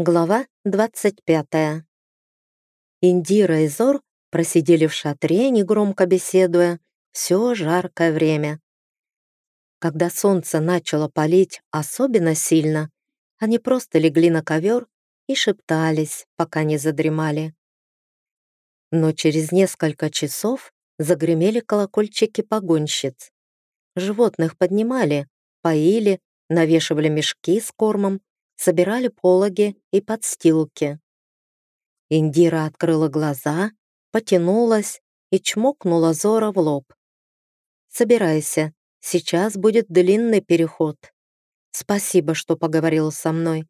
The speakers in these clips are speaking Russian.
Глава 25. Индира и Зор просидели в шатре, негромко беседуя, все жаркое время. Когда солнце начало палить особенно сильно, они просто легли на ковер и шептались, пока не задремали. Но через несколько часов загремели колокольчики погонщиц. Животных поднимали, поили, навешивали мешки с кормом, собирали пологи и подстилки. Индира открыла глаза, потянулась и чмокнула Зора в лоб. «Собирайся, сейчас будет длинный переход. Спасибо, что поговорил со мной.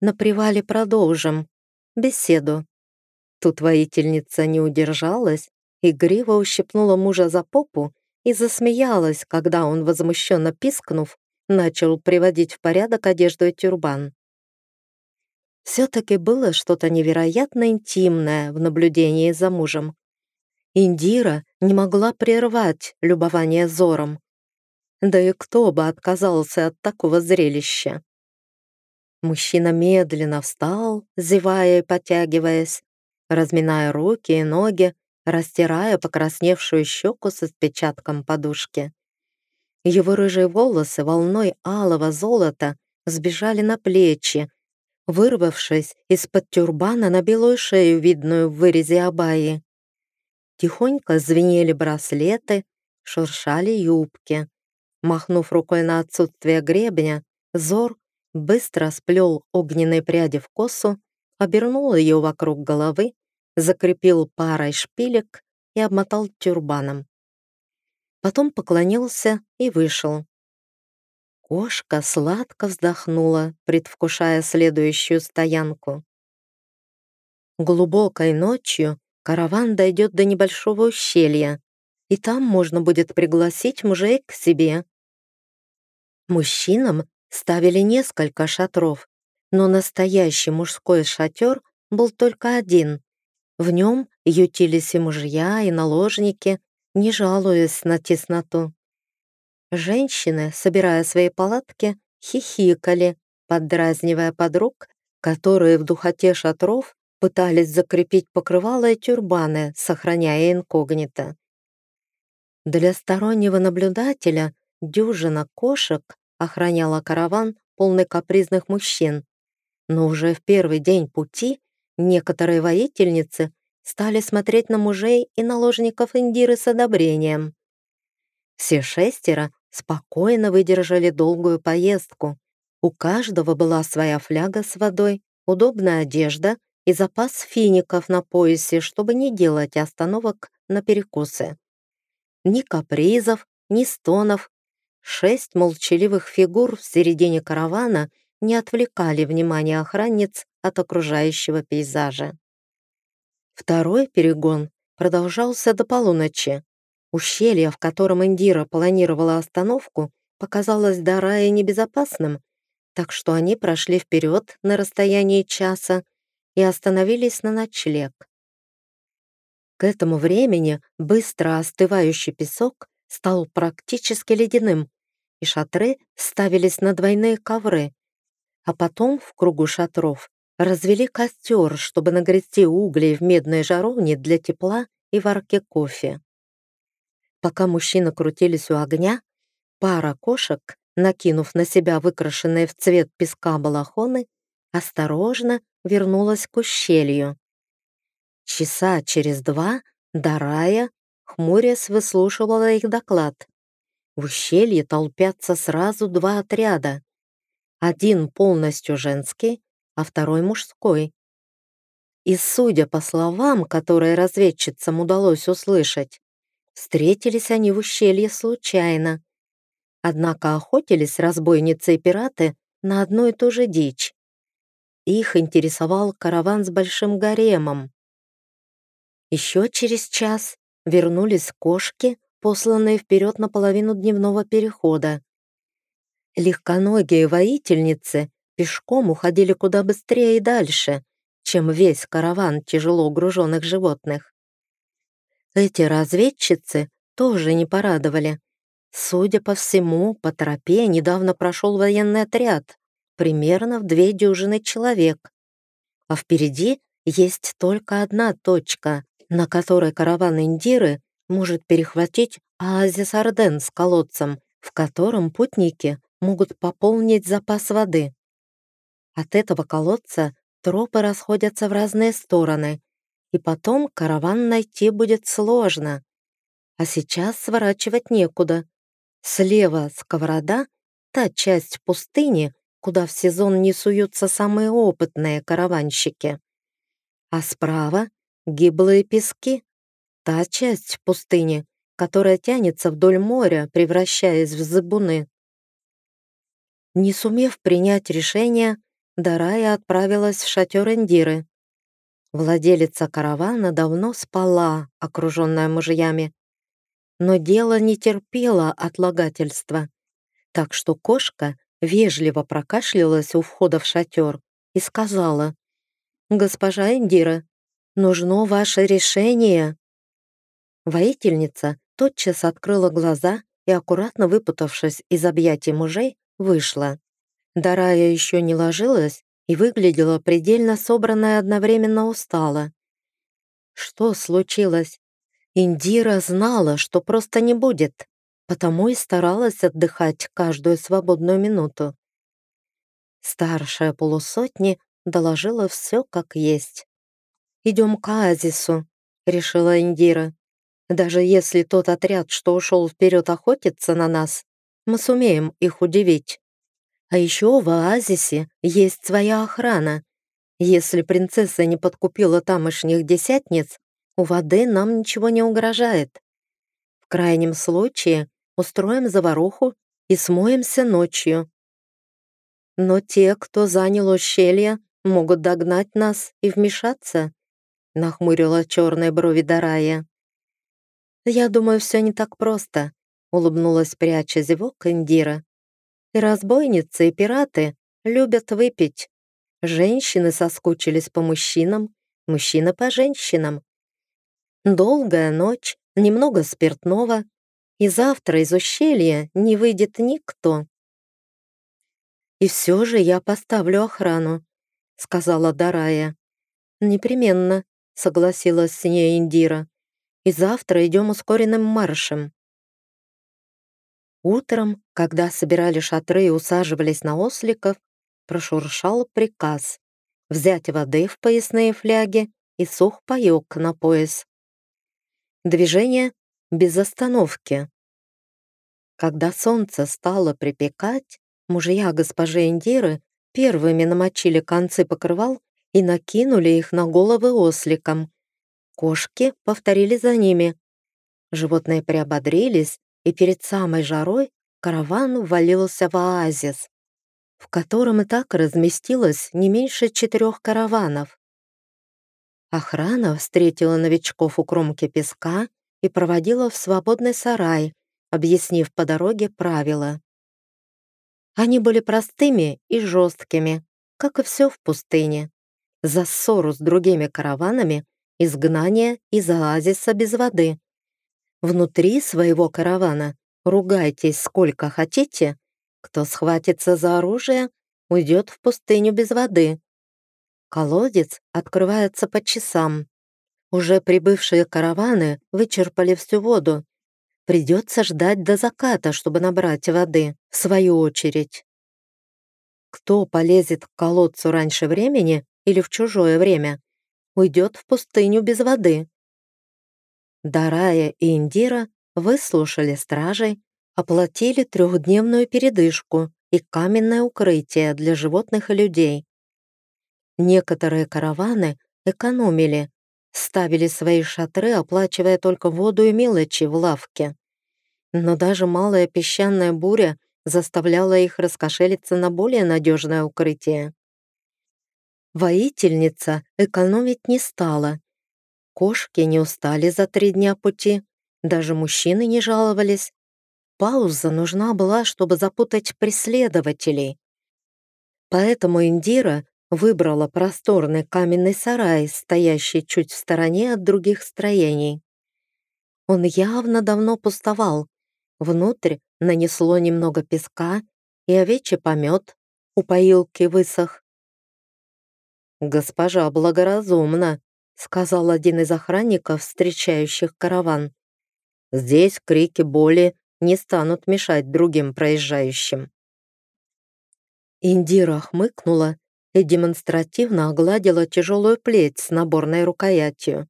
На привале продолжим. Беседу». Тут воительница не удержалась, игриво ущипнула мужа за попу и засмеялась, когда он, возмущенно пискнув, начал приводить в порядок одежду и тюрбан. Все-таки было что-то невероятно интимное в наблюдении за мужем. Индира не могла прервать любование взором. Да и кто бы отказался от такого зрелища? Мужчина медленно встал, зевая и потягиваясь, разминая руки и ноги, растирая покрасневшую щеку с отпечатком подушки. Его рыжие волосы волной алого золота сбежали на плечи, вырвавшись из-под тюрбана на белую шею, видную в вырезе абайи. Тихонько звенели браслеты, шуршали юбки. Махнув рукой на отсутствие гребня, Зор быстро сплел огненные пряди в косу, обернул ее вокруг головы, закрепил парой шпилек и обмотал тюрбаном потом поклонился и вышел. Кошка сладко вздохнула, предвкушая следующую стоянку. Глубокой ночью караван дойдет до небольшого ущелья, и там можно будет пригласить мужей к себе. Мужчинам ставили несколько шатров, но настоящий мужской шатер был только один. В нем ютились и мужья, и наложники, не жалуясь на тесноту. Женщины, собирая свои палатки, хихикали, поддразнивая подруг, которые в духоте шатров пытались закрепить покрывало и тюрбаны, сохраняя инкогнито. Для стороннего наблюдателя дюжина кошек охраняла караван, полный капризных мужчин. Но уже в первый день пути некоторые воительницы стали смотреть на мужей и наложников Индиры с одобрением. Все шестеро спокойно выдержали долгую поездку. У каждого была своя фляга с водой, удобная одежда и запас фиников на поясе, чтобы не делать остановок на перекусы. Ни капризов, ни стонов. Шесть молчаливых фигур в середине каравана не отвлекали внимание охранниц от окружающего пейзажа. Второй перегон продолжался до полуночи. Ущелье, в котором Индира планировала остановку, показалось до рая небезопасным, так что они прошли вперед на расстоянии часа и остановились на ночлег. К этому времени быстро остывающий песок стал практически ледяным, и шатры ставились на двойные ковры, а потом в кругу шатров развели костер, чтобы нагрести углей в медной жаровне для тепла и варки кофе. Пока мужчины крутились у огня, пара кошек, накинув на себя выкрашенные в цвет песка балахоны, осторожно вернулась к ущелью. Часа через два Дарая, хмурясь, выслушивала их доклад. В ущелье толпятся сразу два отряда. Один полностью женский, а второй мужской. И судя по словам, которые разведчицам удалось услышать, встретились они в ущелье случайно. Однако охотились разбойницы и пираты на одну и ту же дичь. Их интересовал караван с большим гаремом. Еще через час вернулись кошки, посланные вперед на половину дневного перехода. Легконогие воительницы пешком уходили куда быстрее и дальше, чем весь караван тяжело груженных животных. Эти разведчицы тоже не порадовали. Судя по всему, по тропе недавно прошел военный отряд, примерно в две дюжины человек, а впереди есть только одна точка, на которой караван Индиры может перехватить оазис Арден с колодцем, в котором путники могут пополнить запас воды. От этого колодца тропы расходятся в разные стороны, и потом караван найти будет сложно. А сейчас сворачивать некуда. Слева сковорода — та часть пустыни, куда в сезон не суются самые опытные караванщики. А справа — гиблые пески, та часть пустыни, которая тянется вдоль моря, превращаясь в зыбуны. Не сумев принять решение, Дарая отправилась в шатер Эндиры. Владелица каравана давно спала, окруженная мужьями. Но дело не терпело отлагательства, так что кошка вежливо прокашлялась у входа в шатер и сказала, «Госпожа Индира, нужно ваше решение». Воительница тотчас открыла глаза и, аккуратно выпутавшись из объятий мужей, вышла. Дарая еще не ложилась и выглядела предельно собранная одновременно устала. Что случилось? Индира знала, что просто не будет, потому и старалась отдыхать каждую свободную минуту. Старшая полусотни доложила все как есть. «Идем к оазису», — решила Индира. «Даже если тот отряд, что ушел вперед охотиться на нас, мы сумеем их удивить». А еще в оазисе есть своя охрана. Если принцесса не подкупила тамошних десятниц, у воды нам ничего не угрожает. В крайнем случае устроим заваруху и смоемся ночью. Но те, кто занял ущелье, могут догнать нас и вмешаться, нахмурила черные брови Дарая. Я думаю, все не так просто, улыбнулась пряча зевок Индира. И разбойницы, и пираты любят выпить. Женщины соскучились по мужчинам, мужчины по женщинам. Долгая ночь, немного спиртного, и завтра из ущелья не выйдет никто. «И все же я поставлю охрану», — сказала Дарая. «Непременно», — согласилась с ней Индира. «И завтра идем ускоренным маршем». Утром, когда собирали шатры и усаживались на осликов, прошуршал приказ взять воды в поясные фляги и сухпайок на пояс. Движение без остановки. Когда солнце стало припекать, мужья госпожи Индиры первыми намочили концы покрывал и накинули их на головы осликам. Кошки повторили за ними. Животные приободрились и перед самой жарой караван ввалился в оазис, в котором и так разместилось не меньше четырех караванов. Охрана встретила новичков у кромки песка и проводила в свободный сарай, объяснив по дороге правила. Они были простыми и жесткими, как и все в пустыне. За ссору с другими караванами, изгнание из оазиса без воды, Внутри своего каравана ругайтесь сколько хотите, кто схватится за оружие, уйдет в пустыню без воды. Колодец открывается по часам. Уже прибывшие караваны вычерпали всю воду. Придется ждать до заката, чтобы набрать воды, в свою очередь. Кто полезет к колодцу раньше времени или в чужое время, уйдет в пустыню без воды. Дарая и Индира выслушали стражей, оплатили трехдневную передышку и каменное укрытие для животных и людей. Некоторые караваны экономили, ставили свои шатры, оплачивая только воду и мелочи в лавке. Но даже малая песчаная буря заставляла их раскошелиться на более надежное укрытие. Воительница экономить не стала Кошки не устали за три дня пути, даже мужчины не жаловались. Пауза нужна была, чтобы запутать преследователей. Поэтому Индира выбрала просторный каменный сарай, стоящий чуть в стороне от других строений. Он явно давно пустовал. Внутрь нанесло немного песка, и овечий помет у поилки высох. «Госпожа благоразумна», — сказал один из охранников, встречающих караван. «Здесь крики боли не станут мешать другим проезжающим». Индира хмыкнула и демонстративно огладила тяжелую плеть с наборной рукоятью.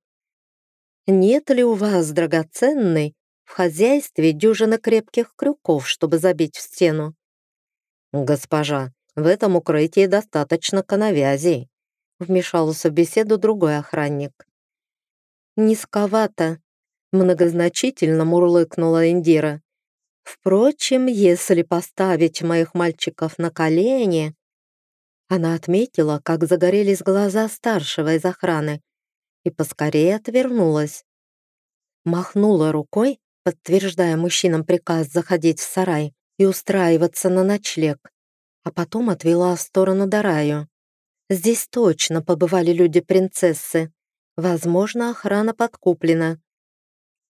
«Нет ли у вас, драгоценный, в хозяйстве дюжины крепких крюков, чтобы забить в стену?» «Госпожа, в этом укрытии достаточно коновязей», вмешался в беседу другой охранник. «Низковато», — многозначительно мурлыкнула Индира. «Впрочем, если поставить моих мальчиков на колени...» Она отметила, как загорелись глаза старшего из охраны, и поскорее отвернулась. Махнула рукой, подтверждая мужчинам приказ заходить в сарай и устраиваться на ночлег, а потом отвела в сторону Дараю. Здесь точно побывали люди-принцессы. Возможно, охрана подкуплена.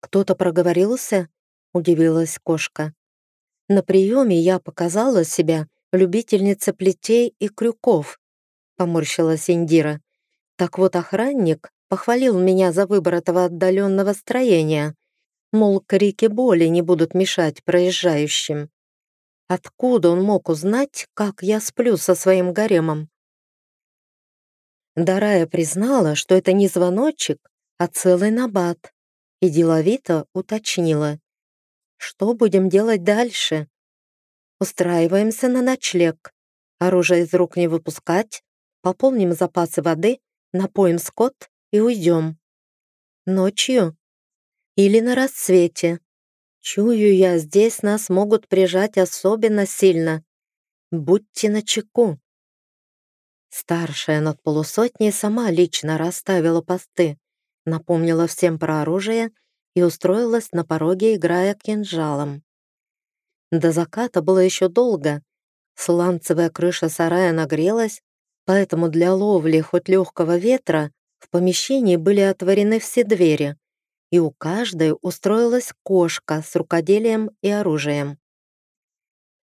«Кто-то проговорился?» — удивилась кошка. «На приеме я показала себя любительница плетей и крюков», — поморщилась Индира. «Так вот охранник похвалил меня за выбор этого отдаленного строения. Мол, крики боли не будут мешать проезжающим. Откуда он мог узнать, как я сплю со своим гаремом? Дарая признала, что это не звоночек, а целый набат, и деловито уточнила. «Что будем делать дальше?» «Устраиваемся на ночлег. Оружие из рук не выпускать, пополним запасы воды, напоим скот и уйдем. Ночью или на рассвете. Чую я, здесь нас могут прижать особенно сильно. Будьте начеку. Старшая над полусотней сама лично расставила посты, напомнила всем про оружие и устроилась на пороге, играя кинжалом. До заката было еще долго. Сланцевая крыша сарая нагрелась, поэтому для ловли хоть легкого ветра в помещении были отворены все двери, и у каждой устроилась кошка с рукоделием и оружием.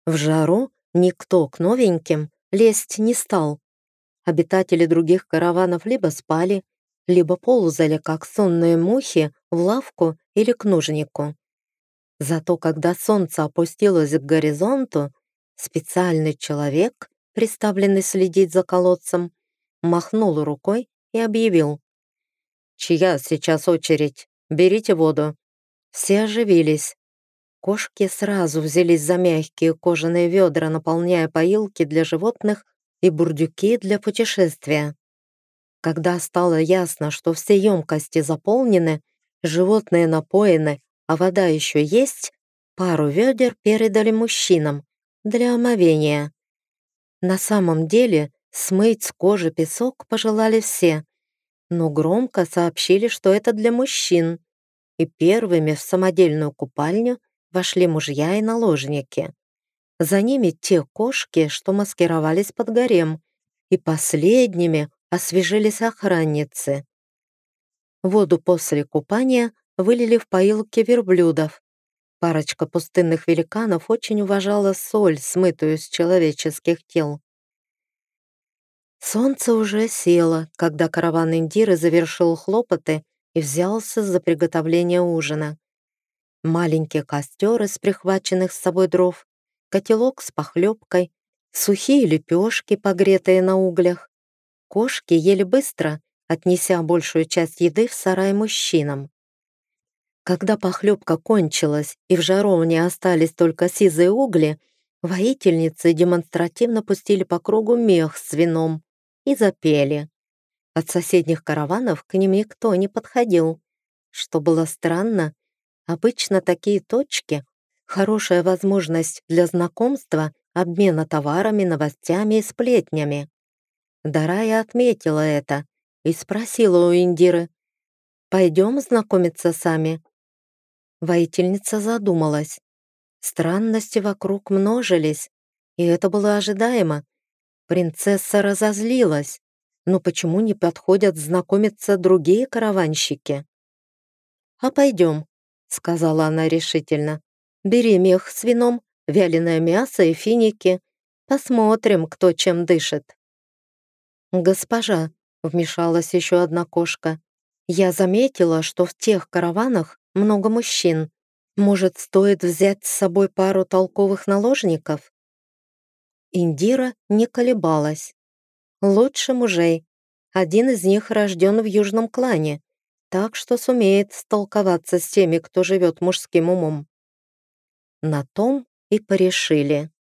В жару никто к новеньким лезть не стал. Обитатели других караванов либо спали, либо ползали, как сонные мухи, в лавку или к нужнику. Зато когда солнце опустилось к горизонту, специальный человек, приставленный следить за колодцем, махнул рукой и объявил. «Чья сейчас очередь? Берите воду». Все оживились. Кошки сразу взялись за мягкие кожаные ведра, наполняя поилки для животных и бурдюки для путешествия. Когда стало ясно, что все емкости заполнены, животные напоены, а вода еще есть, пару ведер передали мужчинам для омовения. На самом деле смыть с кожи песок пожелали все, но громко сообщили, что это для мужчин, и первыми в самодельную купальню вошли мужья и наложники. За ними те кошки, что маскировались под гарем, и последними освежились охранницы. Воду после купания вылили в поилки верблюдов. Парочка пустынных великанов очень уважала соль, смытую с человеческих тел. Солнце уже село, когда караван Индиры завершил хлопоты и взялся за приготовление ужина. Маленький костер из прихваченных с собой дров, котелок с похлебкой, сухие лепешки, погретые на углях. Кошки ели быстро, отнеся большую часть еды в сарай мужчинам. Когда похлебка кончилась и в жаровне остались только сизые угли, воительницы демонстративно пустили по кругу мех с вином, и запели. От соседних караванов к ним никто не подходил. Что было странно, обычно такие точки — хорошая возможность для знакомства, обмена товарами, новостями и сплетнями. Дарая отметила это и спросила у Индиры, «Пойдем знакомиться сами?» Воительница задумалась. Странности вокруг множились, и это было ожидаемо, Принцесса разозлилась. Но почему не подходят знакомиться другие караванщики? «А пойдем», — сказала она решительно. «Бери мех с вином, вяленое мясо и финики. Посмотрим, кто чем дышит». «Госпожа», — вмешалась еще одна кошка, «я заметила, что в тех караванах много мужчин. Может, стоит взять с собой пару толковых наложников?» Индира не колебалась. «Лучше мужей. Один из них рожден в южном клане, так что сумеет столковаться с теми, кто живет мужским умом». На том и порешили.